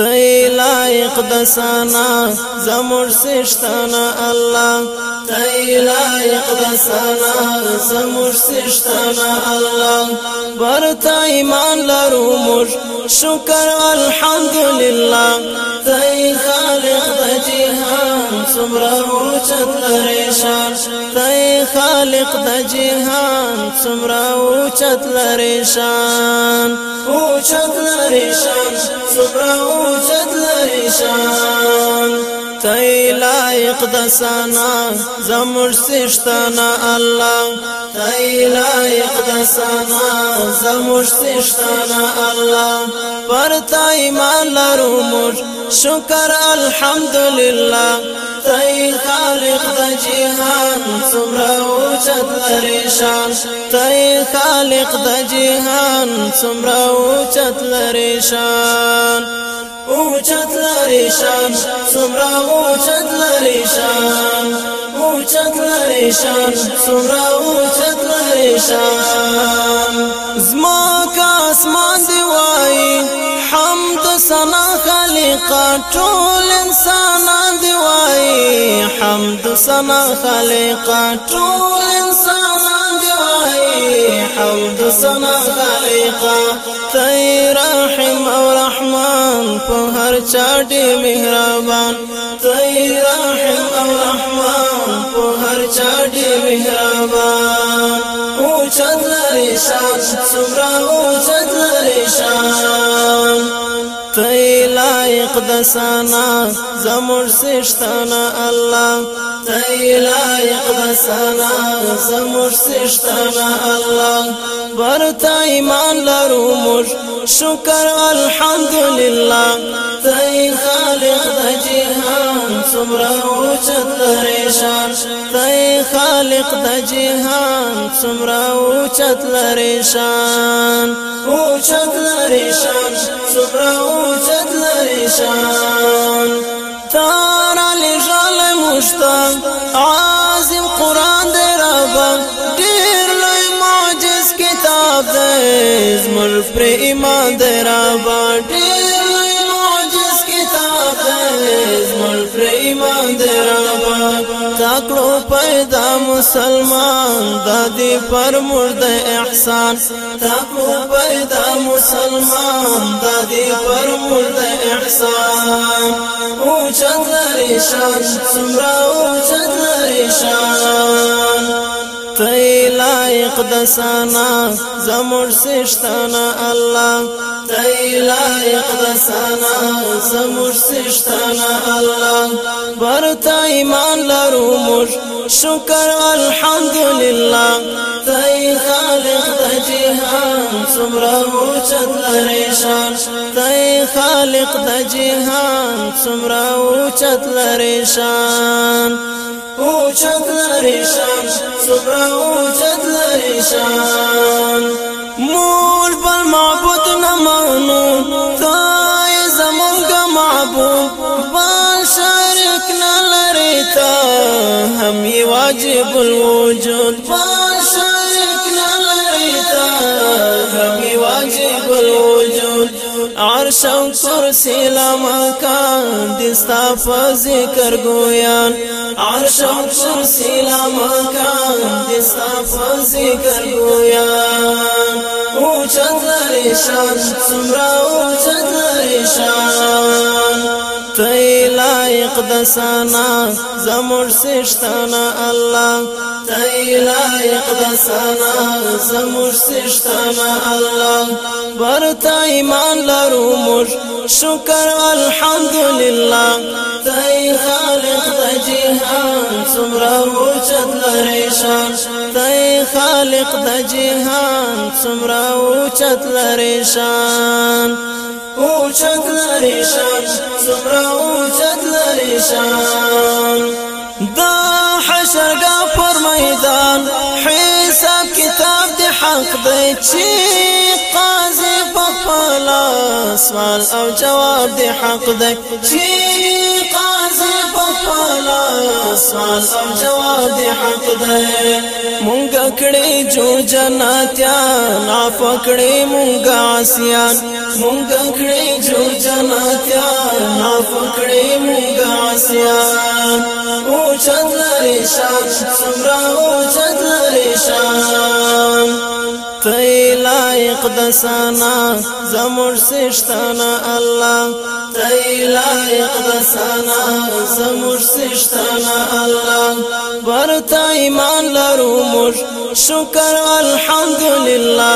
تی لایق د سنا زمور سشتنا الله تی لایق د سنا زمور سشتنا الله ورته ایمان لرو مور شکر الحمدلله تی خالق سمرا اوچت لریشان تی خالق د جهان سمرا اوچت لریشان اوچت لریشان سمرا اوچت لریشان تی لایق د سنا زمر سشتنا الله. تی لایق د سنا زمر سشتنا الله. پر تا ایمان لرو مر شکر الحمدلله تی خالق د جهان څومره اوچت لري شان تی خالق د جهان څومره اوچت لري شان اوچت لري شان څومره اوچت لري شان اوچت لري شان څومره لري شان زما کا اسمان دی وای حمد سنا خالق ټول حمد سنا خالق ټول انسانان دی وای حمد سنا خالق تی رحم او رحمان په هر چا دی مهربان. تی رحم او رحمان په هر چا دی مهربان. او چت لري شان سمرا او چت لري شان تی لایق د سنا زمور سشتنا الله. تی لایق د زمور سشتنا الله. برتا تی خالق سمرا اوچت لریشان تی خالق د جهان سمرا اوچت لریشان اوچت لریشان سمرا اوچت لریشان تارا لجال مشتاق عازم قرآن دے ربا دیر لئی معجز کتاب دے زمر پر ایمان دے پیدا کړو پیدا مسلمان دا دې پر مرد احسان. تا کړو پیدا مسلمان دا دې پر مرد احسان. او چندر شان سمرا او چندر شان. ته لایق د سنا زمور سشتنا الله. تی لایق د سنا زمور سشتنا الله. برتا ایمان لرو مر شکر الحمدلله. تی خالق د جهان سمرا اوچت لري شان تی خالق د جهان سمرا اوچت لري شان. اوچت لري شان سمرا اوچت لري شان. مول بل معبود نمانو تای زمونږ معبود. بل شرک نلري تا هم واجب الوجود. بل شم کرسی لمکان دستا فذکر گویان. عرشم کرسی لمکان دستا فذکر گویان. او چندر شان سمرا او چندر شان. تیر لایق د سنا زمور سشتنا الله تی لایق د سنا زمور سشتنا الله برتا ایمان لرو مر شکر الحمدلله تی خالق د جهان سمرا اوچت لري شان تی خالق د سمرا اوچت لري شان اوچت لري شان سمرا اوچت لري شان دا حشرګه پر میدان حساب کتاب دی حق دی چې قاضي په خپل سوال او جواب دی حق دی. چې قاضي په خپل سوال او جواب دی حق دی. مونږ کړي جو جناتیان عفو کړي مونږ عصیان مونږ کړې جوړ جناتيان نا پکړې مونږ آسيان او چندرې شان سمرا او چندرې شان. تی لایق د سنا زمور سشتنا الله تی لایق د سنا زمور سشتنا الله ورته ایمان لرو مش شکر الحمدلله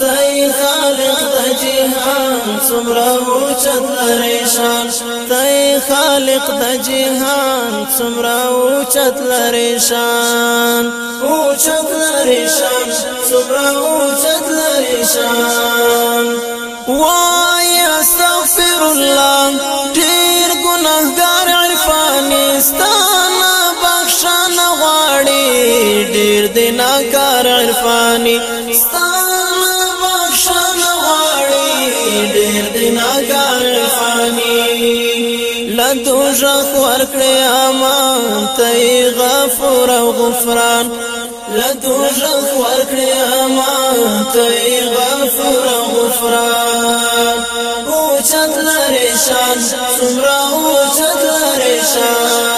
تی خالق د جهان څومره اوچت لري شان تی خالق د جهان څومره اوچت شان اوچت لري شان څومره اوچت لري شان وای استغفر الله. ډیر ګناهګار عرفاني ستانه بخښنه غواړي. ډیر دیناکار عرفاني ستانه بخښنه غواړي. ډیر دیناکار عرفاني. لدو ژغ ورکړې امان ته غفور او غفران لدو ژغ ورکړې امان ته غفور او غفران. او چت لري شان څومره او چت لري شان. ته